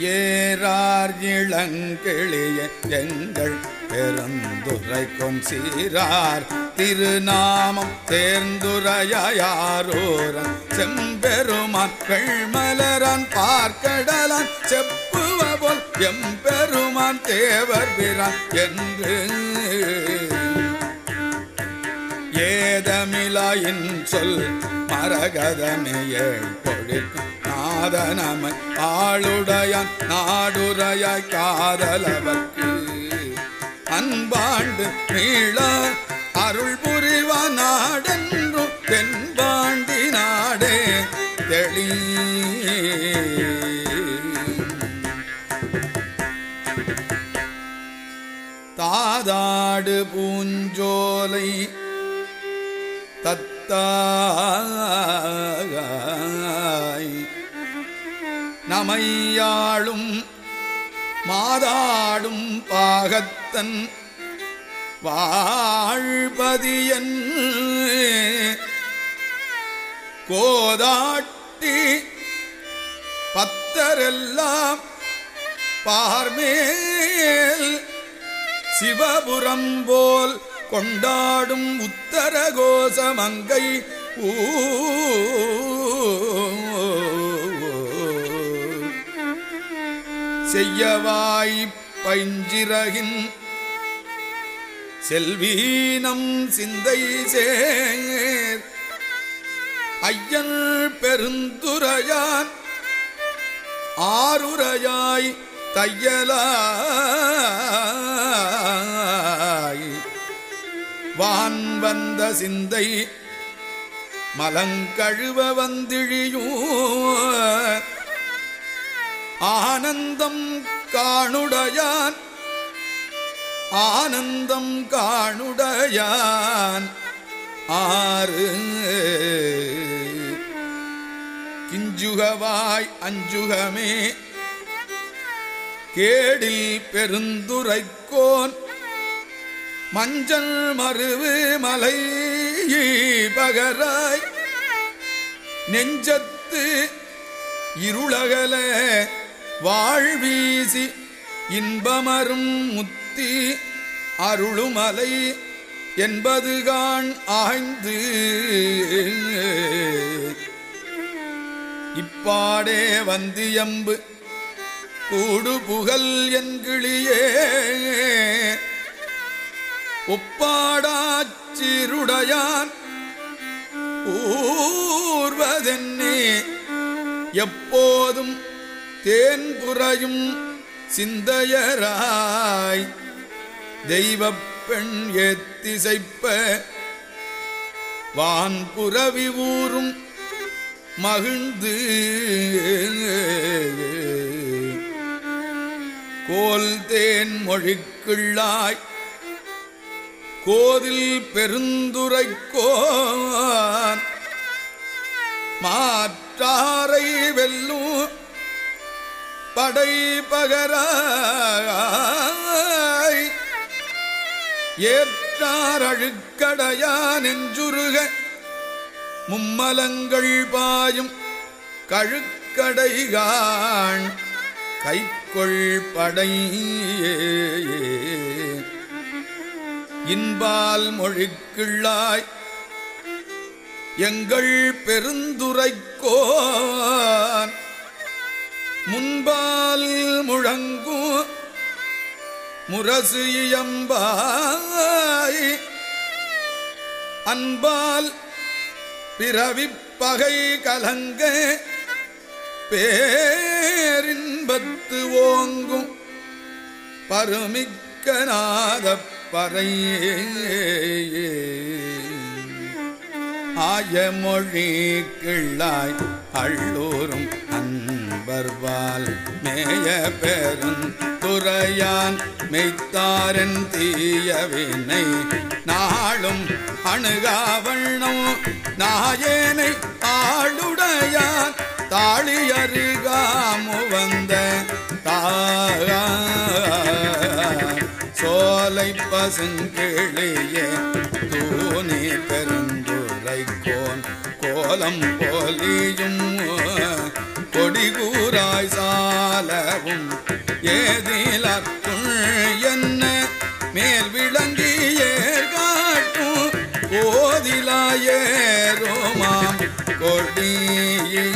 ஏறார் இளங்கிளிய எங்கள் பெருந்துரைக்கும் சீரார். திருநாமம் தேர்ந்துரையாரோரன் செம்பெருமான் வெள்மலரான் பார்க்கடலான். செப்புவ போல் எம்பெருமான் தேவர் பிரான் என்று. ஏதமிழாயின் சொல் மரகதமையை பொழிக்கும். நாதனமை ஆளுடையான் நாடுரையாய் காதலவர்க்கு. அன்பாண்டு மீள அருள் புரிவ நாடென்றும் தென்பாண்டி நாடே தெளி. தாதாடு பூஞ்சோலை தத்தா மாமையாளும் மாதாடும் பாகத்தன் வாழ்பதியன் கோதாட்டி பத்தரெல்லாம் பார்மேல் சிவபுரம் போல் கொண்டாடும் உத்தரகோசமங்கை ஊ செய்யவாய் பைஞ்சிறகின் செல்வீனம் சிந்தை சேர். ஐயன் பெருந்துரையான் ஆறுரையாய் தையலாய். வான் வந்த சிந்தை மலங்கழுவ வந்திழியும் ஆனந்தம் காணுடையான். ஆனந்தம் காணுடையான். ஆறு. கிஞ்சுகவாய் அஞ்சுகமே. கேடில் பெருந்துரைக்கோன். மஞ்சள் மருவு மலை பகராய். நெஞ்சத்து இருளகல வாழ்வீசி இன்பமரும் முத்தி அருளுமலை என்பதுகான் ஆய்ந்து. இப்பாடே வந்தியம்பு கூடு புகழ் என்கிளியே. ஒப்பாடாச்சிருடையான் ஊர்வதென்னே? எப்போதும் தேன் புறையும் சிந்தையராய் தெய்வ பெண் ஏத்திசைப்ப வான்புறவி ஊரும் மகிழ்ந்து கோல் தேன் மொழிக்குள்ளாய் கோதில் பெருந்துரைக்கோன் மாற்றாரை வெல்லும் படை பகராய். ஏற்றார் அழுக்கடையா நெஞ்சுருக. மும்மலங்கள் பாயும் கழுக்கடைகான். கைக்கொள் படை இன்பால் மொழிக்கிள்ளாய். எங்கள் பெருந்துரைக்கோன். முன்பால் முழங்கும் முரசு இயம்பாய். அன்பால் பிறவிப் பகை கலங்க பேரின்பத்து ஓங்கும் பருமிக்க நாதப் பறையே. ஆயமொழி கிள்ளாய் அள்ளூரும் அன்பர்வால் மேய பெரும் துறையான் மெய்த்தாரன் தீயவினை நாளும் அணுகாவண்ணம் நாயேனை ஆளுடையான் தாளியருகாமு வந்த தாகா. சோலை பசுங்கிளியே கோலம் போலியும் கொடிகூராய் சாலவும். ஏதிலத்துள் என்ன மேல் விளங்கி ஏற்காட்டும். கோதிலாயேரோமாம் கொடியே